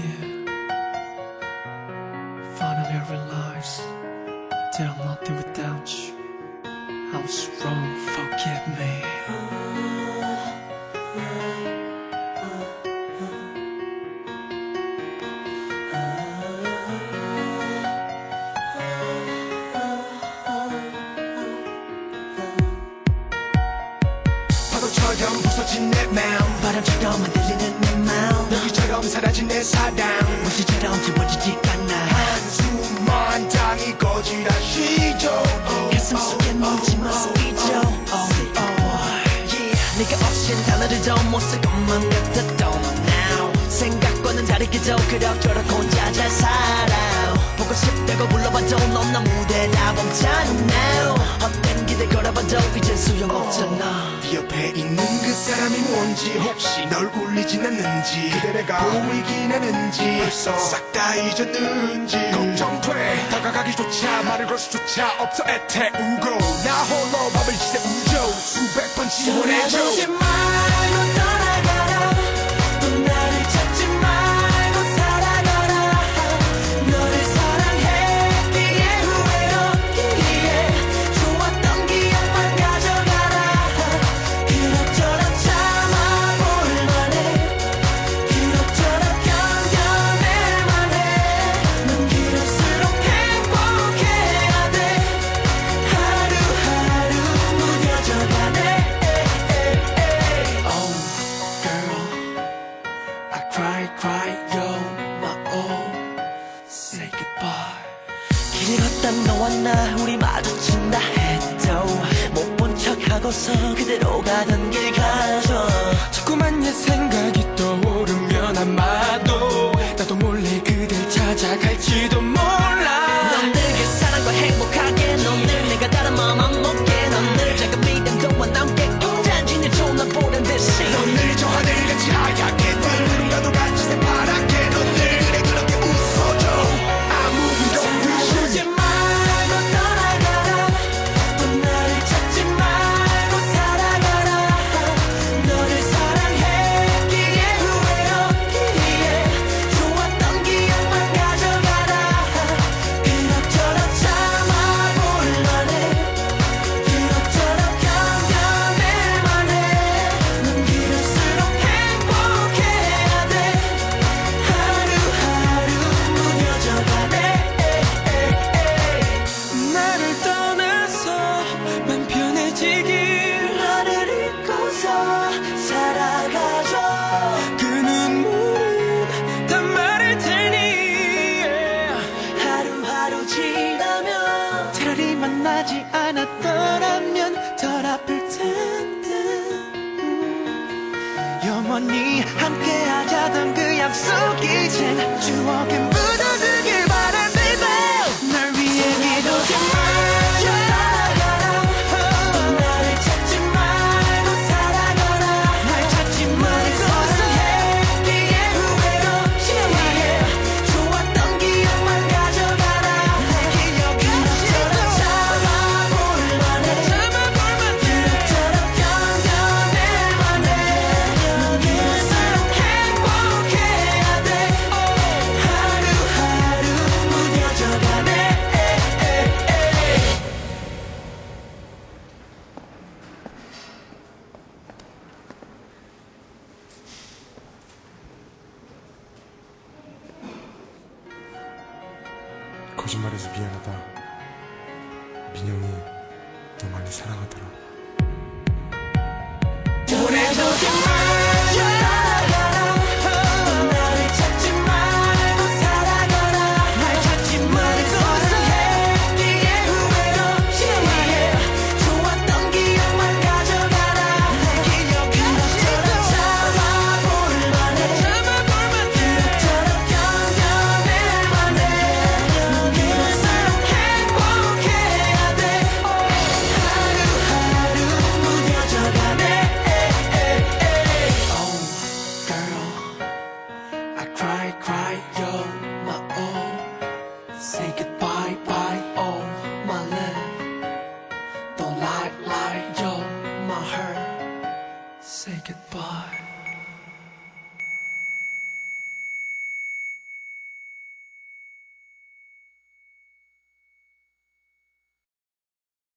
Yeah. Finally I realize that I'm nothing without you. I was wrong, forgive me. 파도처럼 부서진 내 마음. 바람처럼 흔들리는 내 마음. 여기처럼 사라진 내 사랑. 무시처럼 지워지지 않아. 한숨만 땅이 거지라시죠. 가슴 속에 묻지마. 스피죠 네가 없인 단어를 더못쓸 것만 같았던 생각과는 다르게도 그럭저럭 혼자 잘 살아 보고 싶다고 불러봐도 넌 너무 대나범잖아. Now. 헛된 기대 걸어봐도 옆에 있는 그 사람이 뭔지 혹시 널 울리진 않는지 그대 내가 보이긴 하는지 벌써 싹 다 잊었는지 걱정돼. 다가가기조차 말을 걸 수조차 없어 애태우고. 나 홀로 밤을 지새 우죠 수백 번 지원해줘 cry, cry, yo, my all. Say goodbye. 길을 걷다 너와 나 우리 마주친다 해도 못 본 척하고서 그대로 가던 길 가죠 자꾸만 옛 생각이 떠오르면 아마도 나도 몰래 그댈 찾아갈지도 몰라 만나지 않았더라면 덜 아플 텐데. 음, 영원히 함께 하자던 그 약속 이젠 추억에 묻 거짓말해서 미안하다. 민영이 너 많이 사랑하더라